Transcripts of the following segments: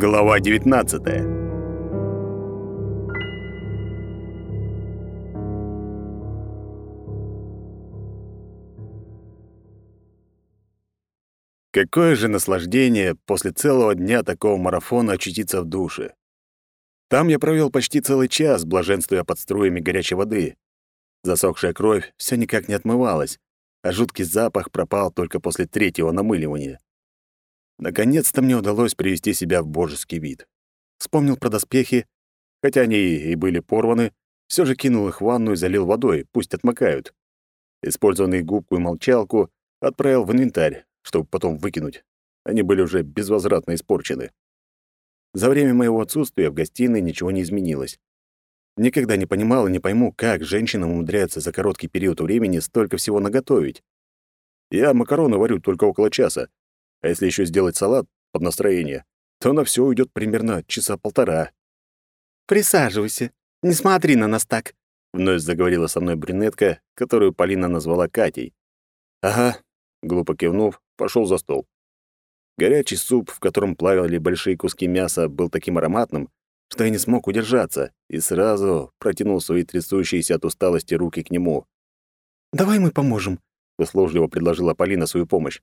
Глава 19. Какое же наслаждение после целого дня такого марафона очутиться в душе. Там я провел почти целый час, блаженствуя под струями горячей воды. Засохшая кровь все никак не отмывалась, а жуткий запах пропал только после третьего намыливания. Наконец-то мне удалось привести себя в божеский вид. Вспомнил про доспехи, хотя они и были порваны, все же кинул их в ванну и залил водой, пусть отмокают. Использованные губку и молчалку отправил в инвентарь, чтобы потом выкинуть. Они были уже безвозвратно испорчены. За время моего отсутствия в гостиной ничего не изменилось. Никогда не понимал и не пойму, как женщинам умудряются за короткий период времени столько всего наготовить. Я макароны варю только около часа, а если еще сделать салат под настроение, то на все уйдет примерно часа полтора. «Присаживайся. Не смотри на нас так», — вновь заговорила со мной брюнетка, которую Полина назвала Катей. «Ага», — глупо кивнув, пошел за стол. Горячий суп, в котором плавали большие куски мяса, был таким ароматным, что я не смог удержаться и сразу протянул свои трясущиеся от усталости руки к нему. «Давай мы поможем», — услужливо предложила Полина свою помощь.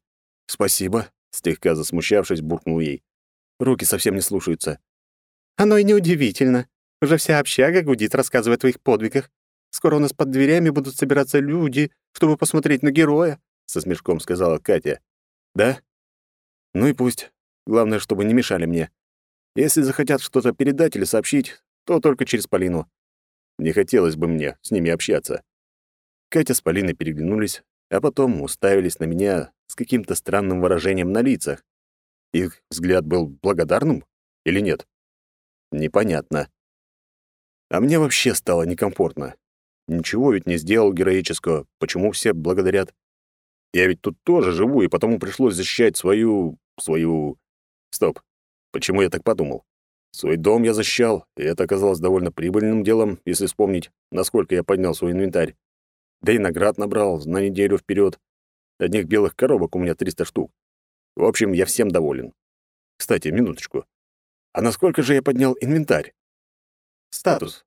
«Спасибо», Слегка засмущавшись, буркнул ей. Руки совсем не слушаются. «Оно и неудивительно. Уже вся общага гудит, рассказывая о твоих подвигах. Скоро у нас под дверями будут собираться люди, чтобы посмотреть на героя», — со смешком сказала Катя. «Да? Ну и пусть. Главное, чтобы не мешали мне. Если захотят что-то передать или сообщить, то только через Полину. Не хотелось бы мне с ними общаться». Катя с Полиной переглянулись, а потом уставились на меня с каким-то странным выражением на лицах. Их взгляд был благодарным или нет? Непонятно. А мне вообще стало некомфортно. Ничего ведь не сделал героического, почему все благодарят? Я ведь тут тоже живу, и потому пришлось защищать свою... свою... Стоп. Почему я так подумал? Свой дом я защищал, и это оказалось довольно прибыльным делом, если вспомнить, насколько я поднял свой инвентарь. Да и наград набрал на неделю вперед. Одних белых коробок у меня 300 штук. В общем, я всем доволен. Кстати, минуточку. А насколько же я поднял инвентарь? Статус.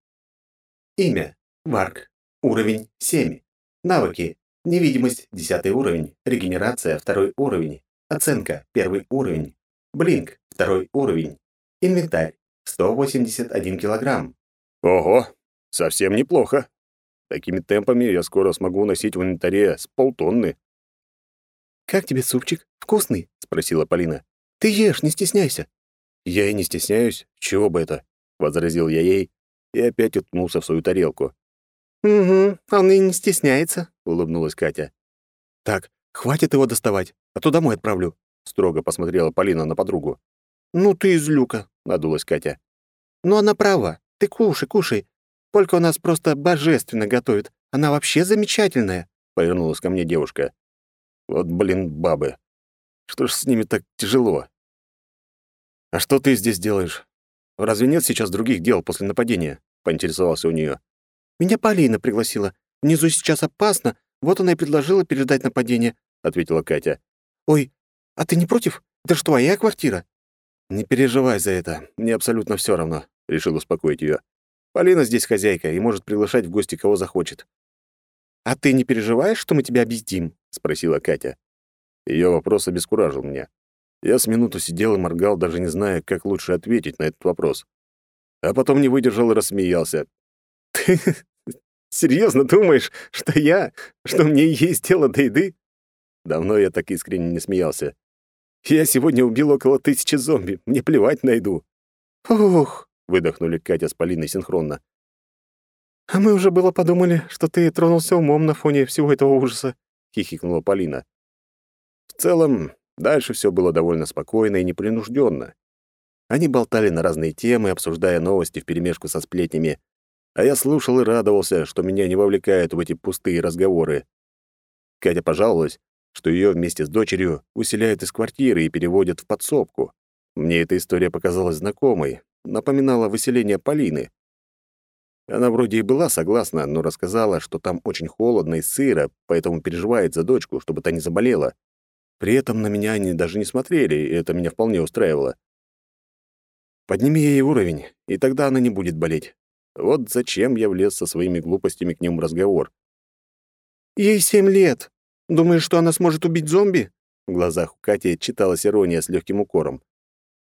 Имя. Марк. Уровень 7. Навыки. Невидимость 10 уровень. Регенерация 2 уровень. Оценка 1 уровень. Блинк 2 уровень. Инвентарь 181 килограмм. Ого, совсем неплохо. Такими темпами я скоро смогу носить в инвентаре с полтонны. «Как тебе супчик? Вкусный?» — спросила Полина. «Ты ешь, не стесняйся». «Я и не стесняюсь. Чего бы это?» — возразил я ей и опять уткнулся в свою тарелку. «Угу, он и не стесняется», — улыбнулась Катя. «Так, хватит его доставать, а то домой отправлю», — строго посмотрела Полина на подругу. «Ну ты из люка», — надулась Катя. «Но она права. Ты кушай, кушай. Полька у нас просто божественно готовит. Она вообще замечательная», — повернулась ко мне девушка. Вот, блин, бабы. Что ж с ними так тяжело? А что ты здесь делаешь? Разве нет сейчас других дел после нападения? Поинтересовался у нее. Меня Полина пригласила. Внизу сейчас опасно, вот она и предложила переждать нападение, ответила Катя. Ой, а ты не против? Это ж твоя квартира. Не переживай за это. Мне абсолютно все равно, решил успокоить ее. Полина здесь хозяйка и может приглашать в гости кого захочет. «А ты не переживаешь, что мы тебя объездим?» — спросила Катя. Ее вопрос обескуражил меня. Я с минуту сидел и моргал, даже не зная, как лучше ответить на этот вопрос. А потом не выдержал и рассмеялся. «Ты серьезно думаешь, что я, что мне есть дело до еды?» Давно я так искренне не смеялся. «Я сегодня убил около тысячи зомби, мне плевать на еду». «Ух!» — выдохнули Катя с Полиной синхронно. «А мы уже было подумали, что ты тронулся умом на фоне всего этого ужаса», — хихикнула Полина. В целом, дальше все было довольно спокойно и непринужденно. Они болтали на разные темы, обсуждая новости вперемешку со сплетнями, а я слушал и радовался, что меня не вовлекают в эти пустые разговоры. Катя пожаловалась, что ее вместе с дочерью усиляют из квартиры и переводят в подсобку. Мне эта история показалась знакомой, напоминала выселение Полины. Она вроде и была согласна, но рассказала, что там очень холодно и сыро, поэтому переживает за дочку, чтобы та не заболела. При этом на меня они даже не смотрели, и это меня вполне устраивало. Подними ей уровень, и тогда она не будет болеть. Вот зачем я влез со своими глупостями к ним в разговор. «Ей семь лет. Думаешь, что она сможет убить зомби?» В глазах у Кати читалась ирония с легким укором.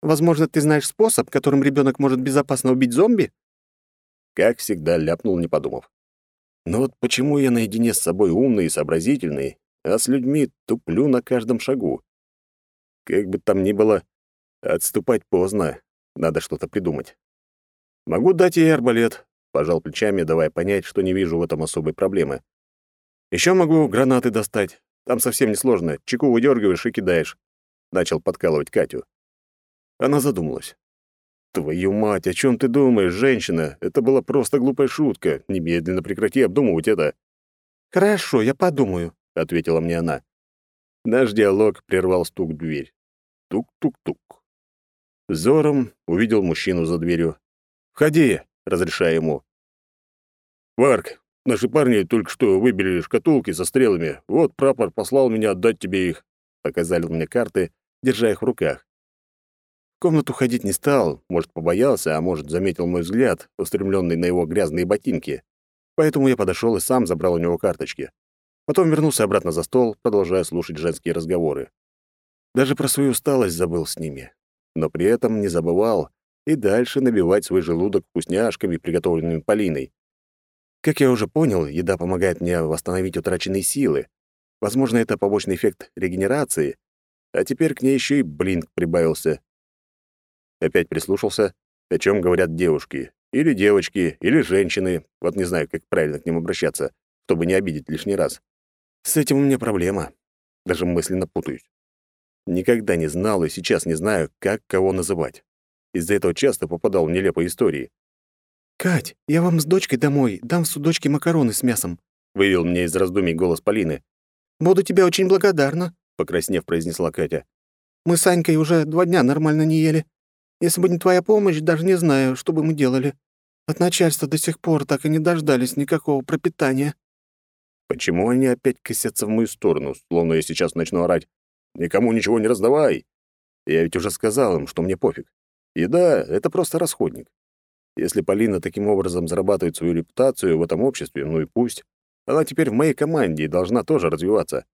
«Возможно, ты знаешь способ, которым ребенок может безопасно убить зомби?» Как всегда, ляпнул, не подумав. Но вот почему я наедине с собой умный и сообразительный, а с людьми туплю на каждом шагу? Как бы там ни было, отступать поздно, надо что-то придумать. Могу дать ей арбалет, пожал плечами, давая понять, что не вижу в этом особой проблемы. Еще могу гранаты достать. Там совсем несложно. Чеку выдергиваешь и кидаешь. Начал подкалывать Катю. Она задумалась. «Твою мать, о чем ты думаешь, женщина? Это была просто глупая шутка. Немедленно прекрати обдумывать это». «Хорошо, я подумаю», — ответила мне она. Наш диалог прервал стук в дверь. Тук-тук-тук. Зором увидел мужчину за дверью. «Входи», — разрешаю ему. «Варк, наши парни только что выбили шкатулки со стрелами. Вот прапор послал меня отдать тебе их». Показали мне карты, держа их в руках. Комнату ходить не стал, может, побоялся, а может, заметил мой взгляд, устремленный на его грязные ботинки. Поэтому я подошел и сам забрал у него карточки. Потом вернулся обратно за стол, продолжая слушать женские разговоры. Даже про свою усталость забыл с ними. Но при этом не забывал и дальше набивать свой желудок вкусняшками, приготовленными Полиной. Как я уже понял, еда помогает мне восстановить утраченные силы. Возможно, это побочный эффект регенерации, а теперь к ней еще и блинк прибавился. Опять прислушался, о чем говорят девушки. Или девочки, или женщины. Вот не знаю, как правильно к ним обращаться, чтобы не обидеть лишний раз. С этим у меня проблема. Даже мысленно путаюсь. Никогда не знал и сейчас не знаю, как кого называть. Из-за этого часто попадал в нелепые истории. «Кать, я вам с дочкой домой дам в судочке макароны с мясом», — вывел мне из раздумий голос Полины. «Буду тебе очень благодарна», — покраснев, произнесла Катя. «Мы с Анькой уже два дня нормально не ели. Если бы не твоя помощь, даже не знаю, что бы мы делали. От начальства до сих пор так и не дождались никакого пропитания». Почему они опять косятся в мою сторону, словно я сейчас начну орать? Никому ничего не раздавай. Я ведь уже сказал им, что мне пофиг. И да, это просто расходник. Если Полина таким образом зарабатывает свою репутацию в этом обществе, ну и пусть. Она теперь в моей команде и должна тоже развиваться.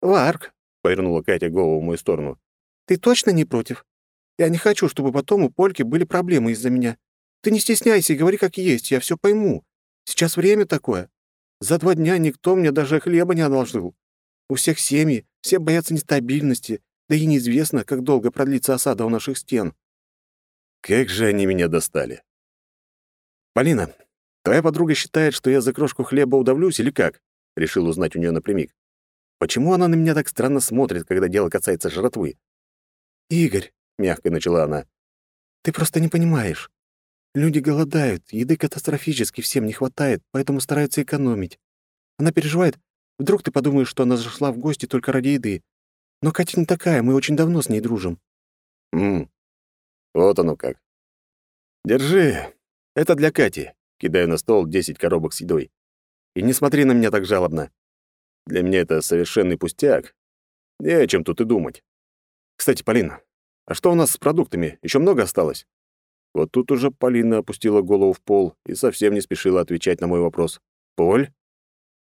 «Варк», — повернула Катя голову в мою сторону, — «ты точно не против? Я не хочу, чтобы потом у Польки были проблемы из-за меня. Ты не стесняйся и говори как есть, я все пойму. Сейчас время такое. За два дня никто мне даже хлеба не одолжил. У всех семьи, все боятся нестабильности, да и неизвестно, как долго продлится осада у наших стен. Как же они меня достали. Полина, твоя подруга считает, что я за крошку хлеба удавлюсь или как? Решил узнать у нее напрямик. Почему она на меня так странно смотрит, когда дело касается жратвы? Игорь, мягко начала она, ты просто не понимаешь. Люди голодают, еды катастрофически всем не хватает, поэтому стараются экономить. Она переживает, вдруг ты подумаешь, что она зашла в гости только ради еды. Но Катя не такая, мы очень давно с ней дружим. Мм, вот оно как. Держи, это для Кати. Кидаю на стол 10 коробок с едой. И не смотри на меня так жалобно. Для меня это совершенный пустяк. Не о чем тут и думать. Кстати, Полина, а что у нас с продуктами? Еще много осталось? Вот тут уже Полина опустила голову в пол и совсем не спешила отвечать на мой вопрос. «Поль?»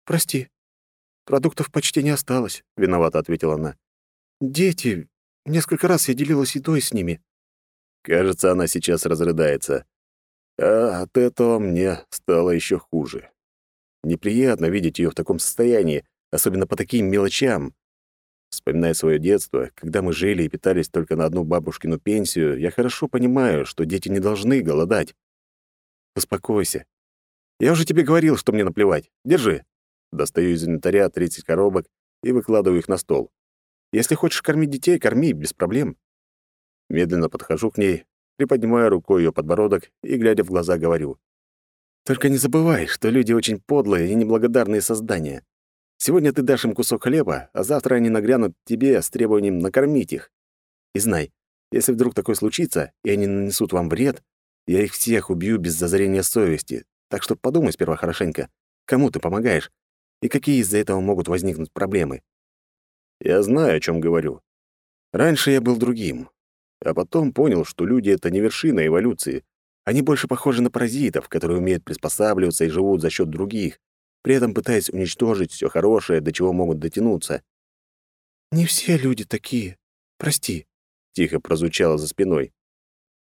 «Прости, продуктов почти не осталось», — виновато ответила она. «Дети. Несколько раз я делилась едой с ними». Кажется, она сейчас разрыдается. А от этого мне стало еще хуже. Неприятно видеть ее в таком состоянии, особенно по таким мелочам. Вспоминая свое детство, когда мы жили и питались только на одну бабушкину пенсию, я хорошо понимаю, что дети не должны голодать. Успокойся. Я уже тебе говорил, что мне наплевать. Держи. Достаю из инвентаря 30 коробок и выкладываю их на стол. Если хочешь кормить детей, корми, без проблем. Медленно подхожу к ней, приподнимаю рукой ее подбородок и, глядя в глаза, говорю. Только не забывай, что люди очень подлые и неблагодарные создания. Сегодня ты дашь им кусок хлеба, а завтра они нагрянут тебе с требованием накормить их. И знай, если вдруг такое случится, и они нанесут вам вред, я их всех убью без зазрения совести. Так что подумай сперва хорошенько, кому ты помогаешь и какие из-за этого могут возникнуть проблемы. Я знаю, о чем говорю. Раньше я был другим. а потом понял, что люди — это не вершина эволюции. Они больше похожи на паразитов, которые умеют приспосабливаться и живут за счет других, при этом пытаясь уничтожить все хорошее, до чего могут дотянуться. «Не все люди такие. Прости», — тихо прозвучало за спиной.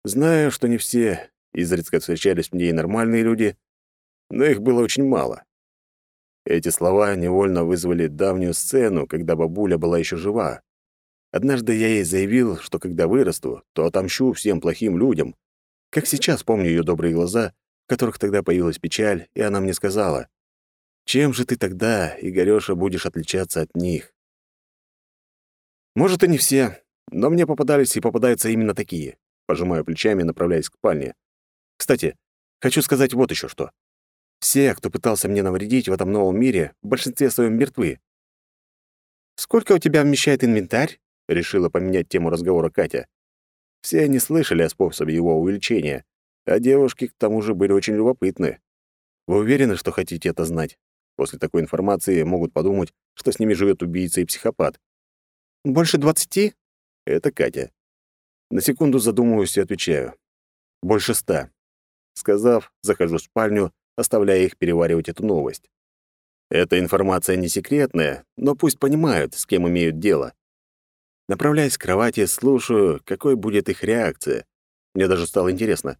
Знаю, что не все. Изредка встречались мне и нормальные люди, но их было очень мало. Эти слова невольно вызвали давнюю сцену, когда бабуля была еще жива. Однажды я ей заявил, что когда вырасту, то отомщу всем плохим людям. Как сейчас помню ее добрые глаза, в которых тогда появилась печаль, и она мне сказала, «Чем же ты тогда, Игорёша, будешь отличаться от них?» Может, и не все, но мне попадались и попадаются именно такие. Пожимаю плечами, направляясь к спальне. Кстати, хочу сказать вот еще что. Все, кто пытался мне навредить в этом новом мире, в большинстве своем мертвы. «Сколько у тебя вмещает инвентарь?» — решила поменять тему разговора Катя. Все они слышали о способе его увеличения, а девушки к тому же были очень любопытны. Вы уверены, что хотите это знать? После такой информации могут подумать, что с ними живет убийца и психопат. «Больше двадцати?» Это Катя. На секунду задумываюсь и отвечаю. «Больше ста». Сказав, захожу в спальню, оставляя их переваривать эту новость. Эта информация не секретная, но пусть понимают, с кем имеют дело. Направляясь к кровати, слушаю, какой будет их реакция. Мне даже стало интересно,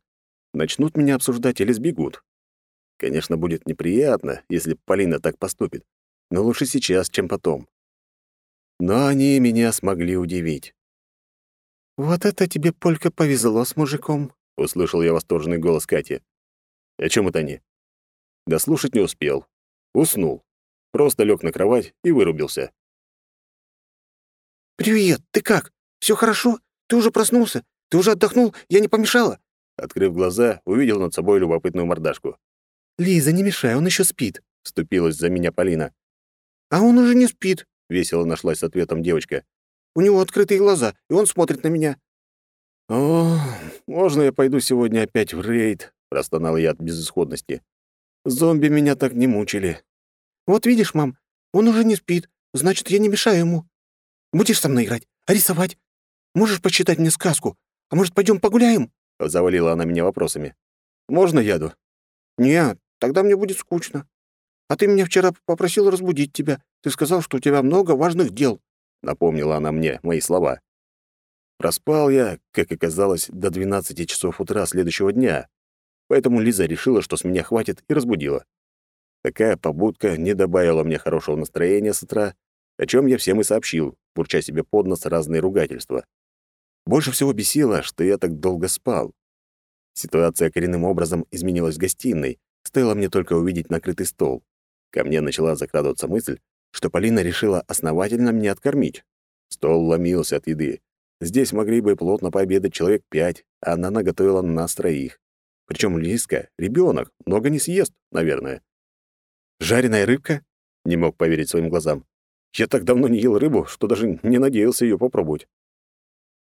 начнут меня обсуждать или сбегут. Конечно, будет неприятно, если Полина так поступит, но лучше сейчас, чем потом. Но они меня смогли удивить. «Вот это тебе, Полька, повезло с мужиком», — услышал я восторженный голос Кати. «О чем это они?» Дослушать не успел. Уснул. Просто лег на кровать и вырубился. «Привет, ты как? Все хорошо? Ты уже проснулся? Ты уже отдохнул? Я не помешала?» Открыв глаза, увидел над собой любопытную мордашку. «Лиза, не мешай, он еще спит», — вступилась за меня Полина. «А он уже не спит», — весело нашлась с ответом девочка. У него открытые глаза, и он смотрит на меня». «О, можно я пойду сегодня опять в рейд?» — простонал я от безысходности. «Зомби меня так не мучили». «Вот видишь, мам, он уже не спит, значит, я не мешаю ему. Будешь со мной играть, а рисовать? Можешь почитать мне сказку? А может, пойдем погуляем?» — завалила она меня вопросами. «Можно яду?» «Не, тогда мне будет скучно. А ты меня вчера попросил разбудить тебя. Ты сказал, что у тебя много важных дел». — напомнила она мне мои слова. Проспал я, как оказалось, до 12 часов утра следующего дня, поэтому Лиза решила, что с меня хватит, и разбудила. Такая побудка не добавила мне хорошего настроения с утра, о чем я всем и сообщил, бурча себе под нос разные ругательства. Больше всего бесило, что я так долго спал. Ситуация коренным образом изменилась в гостиной, стоило мне только увидеть накрытый стол. Ко мне начала закрадываться мысль, что Полина решила основательно меня откормить. Стол ломился от еды. Здесь могли бы плотно пообедать человек пять, а она наготовила на нас троих. Причем Лиска — ребенок, много не съест, наверное. «Жареная рыбка?» — не мог поверить своим глазам. «Я так давно не ел рыбу, что даже не надеялся ее попробовать».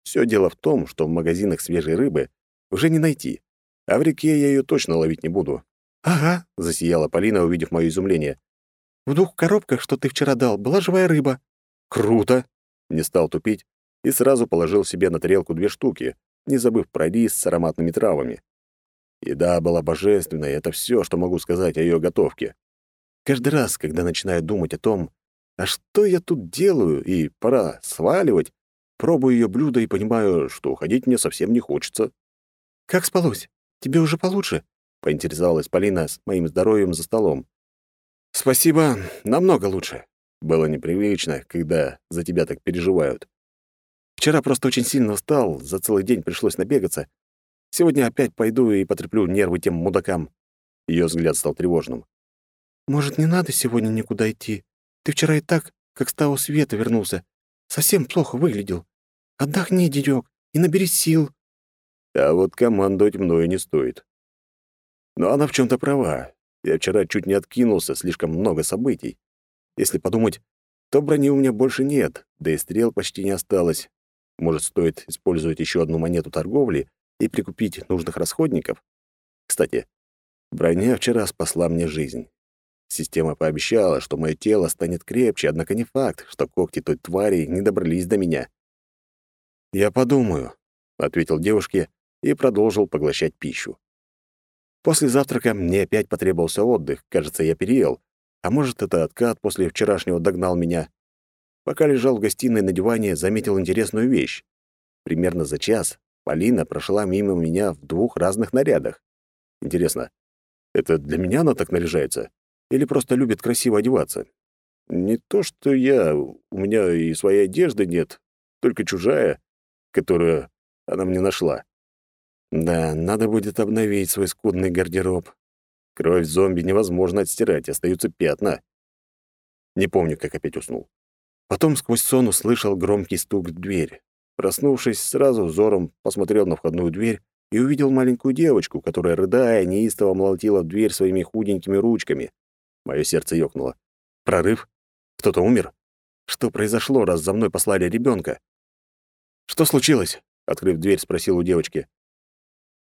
Все дело в том, что в магазинах свежей рыбы уже не найти, а в реке я ее точно ловить не буду. «Ага», — засияла Полина, увидев мое изумление. В двух коробках, что ты вчера дал, была живая рыба». «Круто!» Не стал тупить и сразу положил себе на тарелку две штуки, не забыв про рис с ароматными травами. Еда была божественной, это все, что могу сказать о ее готовке. Каждый раз, когда начинаю думать о том, а что я тут делаю, и пора сваливать, пробую ее блюдо и понимаю, что уходить мне совсем не хочется. «Как спалось? Тебе уже получше?» — поинтересовалась Полина с моим здоровьем за столом. «Спасибо, намного лучше. Было непривычно, когда за тебя так переживают. Вчера просто очень сильно устал, за целый день пришлось набегаться. Сегодня опять пойду и потреплю нервы тем мудакам». Ее взгляд стал тревожным. «Может, не надо сегодня никуда идти? Ты вчера и так, как с того света вернулся. Совсем плохо выглядел. Отдохни, дедёк, и набери сил». А вот командовать мною не стоит. Но она в чем то права. Я вчера чуть не откинулся, слишком много событий. Если подумать, то брони у меня больше нет, да и стрел почти не осталось. Может, стоит использовать еще одну монету торговли и прикупить нужных расходников? Кстати, броня вчера спасла мне жизнь. Система пообещала, что мое тело станет крепче, однако не факт, что когти той твари не добрались до меня. «Я подумаю», ответил девушке и продолжил поглощать пищу. После завтрака мне опять потребовался отдых. Кажется, я переел. А может, это откат после вчерашнего догнал меня. Пока лежал в гостиной на диване, заметил интересную вещь. Примерно за час Полина прошла мимо меня в двух разных нарядах. Интересно, это для меня она так наряжается? Или просто любит красиво одеваться? Не то, что я... У меня и своей одежды нет, только чужая, которую она мне нашла. Да, надо будет обновить свой скудный гардероб. Кровь зомби невозможно отстирать, остаются пятна. Не помню, как опять уснул. Потом сквозь сон услышал громкий стук в дверь. Проснувшись, сразу взором посмотрел на входную дверь и увидел маленькую девочку, которая, рыдая, неистово молотила в дверь своими худенькими ручками. Мое сердце ёкнуло. Прорыв? Кто-то умер? Что произошло, раз за мной послали ребенка? «Что случилось?» — открыв дверь, спросил у девочки.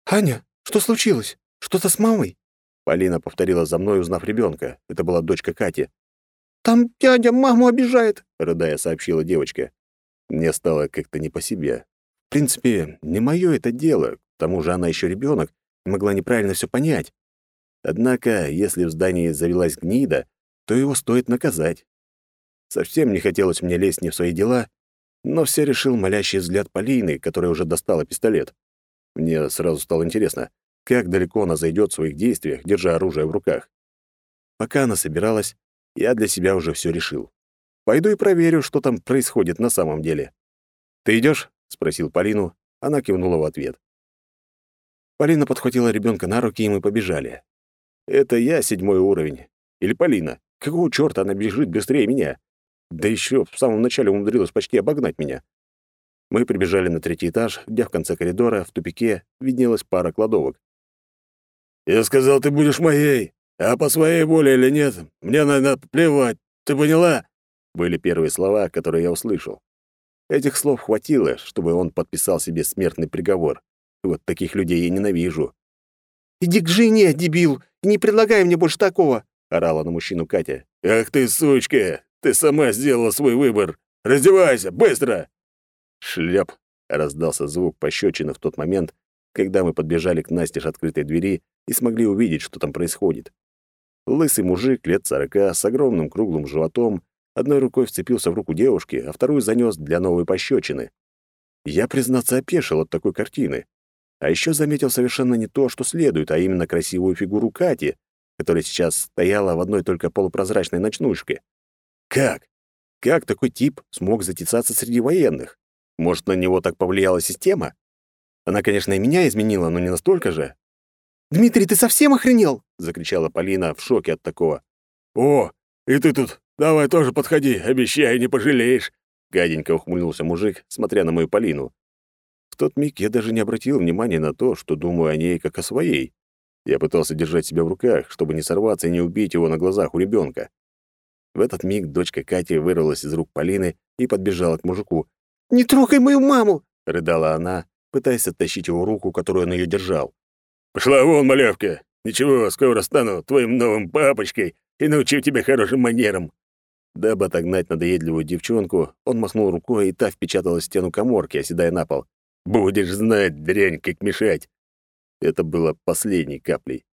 «Аня, что случилось? Что-то с мамой?» Полина повторила за мной, узнав ребенка. Это была дочка Кати. «Там дядя маму обижает», — рыдая сообщила девочка. Мне стало как-то не по себе. В принципе, не мое это дело. К тому же она еще ребенок и могла неправильно все понять. Однако, если в здании завелась гнида, то его стоит наказать. Совсем не хотелось мне лезть не в свои дела, но все решил молящий взгляд Полины, которая уже достала пистолет. Мне сразу стало интересно, как далеко она зайдет в своих действиях, держа оружие в руках. Пока она собиралась, я для себя уже все решил. Пойду и проверю, что там происходит на самом деле. «Ты идешь? спросил Полину. Она кивнула в ответ. Полина подхватила ребенка на руки, и мы побежали. Это я седьмой уровень. Или Полина. Какого чёрта она бежит быстрее меня? Да еще в самом начале умудрилась почти обогнать меня. Мы прибежали на третий этаж, где в конце коридора, в тупике, виднелась пара кладовок. «Я сказал, ты будешь моей!» А по своей воле или нет, мне надо плевать, ты поняла?» Были первые слова, которые я услышал. Этих слов хватило, чтобы он подписал себе смертный приговор. Вот таких людей я ненавижу. «Иди к жене, дебил, и не предлагай мне больше такого!» — орала на мужчину Катя. «Ах ты, сучка! Ты сама сделала свой выбор! Раздевайся, быстро!» «Шляп!» — раздался звук пощечины в тот момент, когда мы подбежали к настежь открытой двери и смогли увидеть, что там происходит. Лысый мужик лет сорока с огромным круглым животом одной рукой вцепился в руку девушки, а вторую занёс для новой пощечины. Я, признаться, опешил от такой картины. А ещё заметил совершенно не то, что следует, а именно красивую фигуру Кати, которая сейчас стояла в одной только полупрозрачной ночнушке. Как? Как такой тип смог затесаться среди военных? Может, на него так повлияла система? Она, конечно, и меня изменила, но не настолько же. «Дмитрий, ты совсем охренел?» — закричала Полина в шоке от такого. «О, и ты тут! Давай тоже подходи, обещаю, не пожалеешь!» Гаденько ухмыльнулся мужик, смотря на мою Полину. В тот миг я даже не обратил внимания на то, что думаю о ней как о своей. Я пытался держать себя в руках, чтобы не сорваться и не убить его на глазах у ребенка. В этот миг дочка Кати вырвалась из рук Полины и подбежала к мужику. «Не трогай мою маму!» — рыдала она, пытаясь оттащить его руку, которую он ее держал. «Пошла вон, малявка! Ничего, скоро стану твоим новым папочкой и научу тебя хорошим манерам». Дабы отогнать надоедливую девчонку, он махнул рукой, и та впечатала стену коморки, оседая на пол. «Будешь знать, дрянь, как мешать!» Это было последней каплей.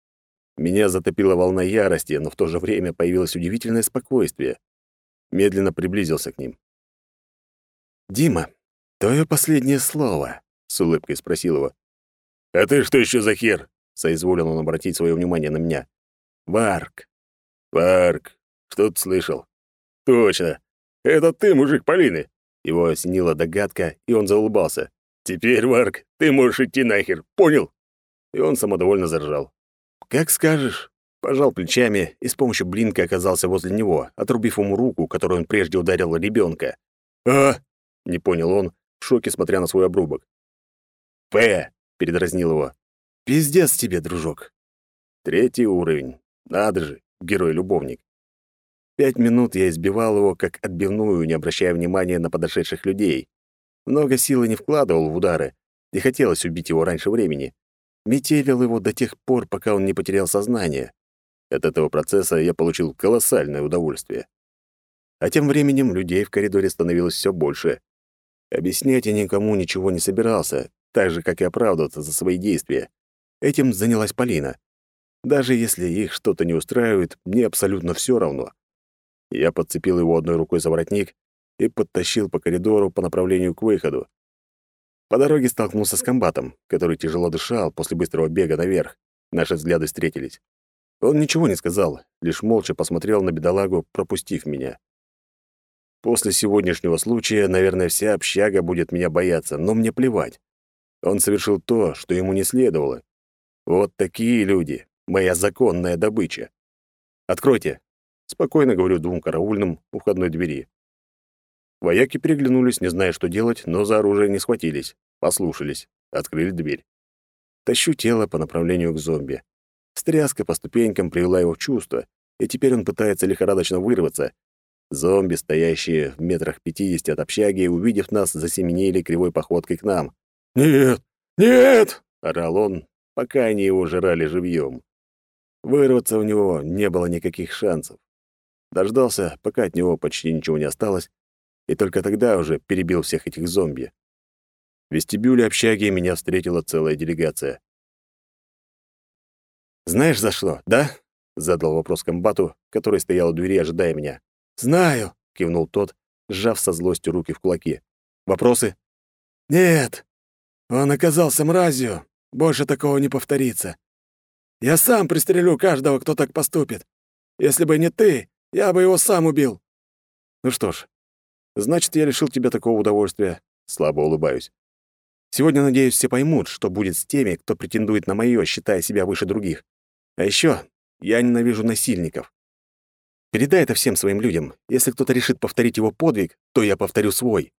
Меня затопила волна ярости, но в то же время появилось удивительное спокойствие. Медленно приблизился к ним. «Дима, твое последнее слово», — с улыбкой спросил его. «А ты что еще за хер?» — соизволил он обратить свое внимание на меня. «Варк». «Варк. Что ты слышал?» «Точно. Это ты, мужик Полины». Его осенила догадка, и он заулыбался. «Теперь, Варк, ты можешь идти нахер, понял?» И он самодовольно заржал. «Как скажешь». Пожал плечами и с помощью блинка оказался возле него, отрубив ему руку, которую он прежде ударил ребенка. «А?» — не понял он, в шоке смотря на свой обрубок. «П!» — передразнил его. «Пиздец тебе, дружок». Третий уровень. Надо же, герой-любовник. Пять минут я избивал его, как отбивную, не обращая внимания на подошедших людей. Много силы не вкладывал в удары, и хотелось убить его раньше времени. Метелил его до тех пор, пока он не потерял сознание. От этого процесса я получил колоссальное удовольствие. А тем временем людей в коридоре становилось все больше. Объяснять я никому ничего не собирался, так же, как и оправдываться за свои действия. Этим занялась Полина. Даже если их что-то не устраивает, мне абсолютно все равно. Я подцепил его одной рукой за воротник и подтащил по коридору по направлению к выходу. По дороге столкнулся с комбатом, который тяжело дышал после быстрого бега наверх. Наши взгляды встретились. Он ничего не сказал, лишь молча посмотрел на бедолагу, пропустив меня. После сегодняшнего случая, наверное, вся общага будет меня бояться, но мне плевать. Он совершил то, что ему не следовало. Вот такие люди, моя законная добыча. Откройте, спокойно говорю двум караульным у входной двери. Вояки переглянулись, не зная, что делать, но за оружие не схватились, послушались, открыли дверь. Тащу тело по направлению к зомби. Стряска по ступенькам привела его в чувство, и теперь он пытается лихорадочно вырваться. Зомби, стоящие в метрах пятидесяти от общаги, увидев нас, засеменили кривой походкой к нам. «Нет! Нет!» — орал он, пока они его жрали живьем. Вырваться у него не было никаких шансов. Дождался, пока от него почти ничего не осталось, и только тогда уже перебил всех этих зомби. В вестибюле общаги меня встретила целая делегация. «Знаешь, за что, да?» — задал вопрос комбату, который стоял у двери, ожидая меня. «Знаю», — кивнул тот, сжав со злостью руки в кулаки. «Вопросы?» «Нет. Он оказался мразью. Больше такого не повторится. Я сам пристрелю каждого, кто так поступит. Если бы не ты, я бы его сам убил». «Ну что ж, Значит, я лишил тебя такого удовольствия. Слабо улыбаюсь. Сегодня, надеюсь, все поймут, что будет с теми, кто претендует на моё, считая себя выше других. А ещё я ненавижу насильников. Передай это всем своим людям. Если кто-то решит повторить его подвиг, то я повторю свой.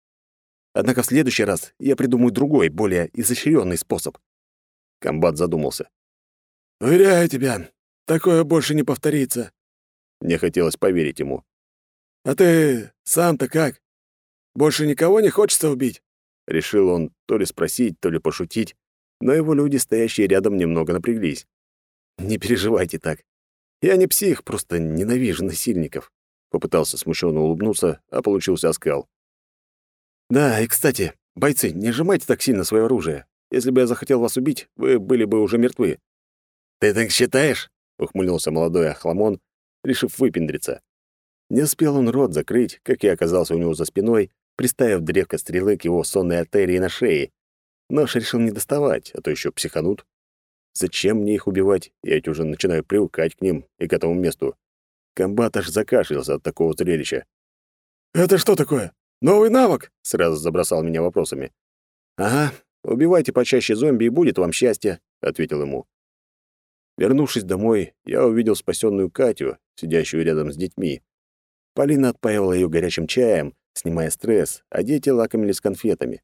Однако в следующий раз я придумаю другой, более изощренный способ. Комбат задумался. «Уверяю тебя, такое больше не повторится». Мне хотелось поверить ему. «А ты сам-то как? Больше никого не хочется убить?» Решил он то ли спросить, то ли пошутить, но его люди, стоящие рядом, немного напряглись. «Не переживайте так. Я не псих, просто ненавижу насильников». Попытался смущенно улыбнуться, а получился оскал. «Да, и, кстати, бойцы, не сжимайте так сильно свое оружие. Если бы я захотел вас убить, вы были бы уже мертвы». «Ты так считаешь?» — ухмыльнулся молодой охламон, решив выпендриться. Не успел он рот закрыть, как я оказался у него за спиной, приставив древко стрелы к его сонной артерии на шее. Нож решил не доставать, а то еще психанут. Зачем мне их убивать? Я ведь уже начинаю привыкать к ним и к этому месту. Комбат аж закашлялся от такого зрелища. «Это что такое? Новый навык?» — сразу забросал меня вопросами. «Ага, убивайте почаще зомби, и будет вам счастье», — ответил ему. Вернувшись домой, я увидел спасенную Катю, сидящую рядом с детьми. Полина отпаивала ее горячим чаем, снимая стресс, а дети лакомились конфетами.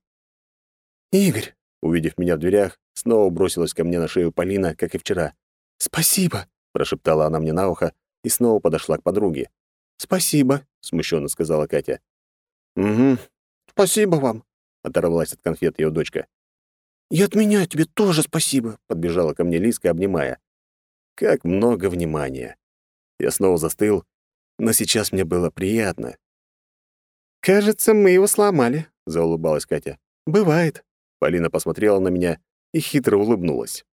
«Игорь!» — увидев меня в дверях, снова бросилась ко мне на шею Полина, как и вчера. «Спасибо!» — прошептала она мне на ухо и снова подошла к подруге. «Спасибо!» — смущенно сказала Катя. «Угу. Спасибо вам!» — оторвалась от конфет ее дочка. «И от меня тебе тоже спасибо!» — подбежала ко мне Лиска, обнимая. Как много внимания! Я снова застыл но сейчас мне было приятно. «Кажется, мы его сломали», — заулыбалась Катя. «Бывает». Полина посмотрела на меня и хитро улыбнулась.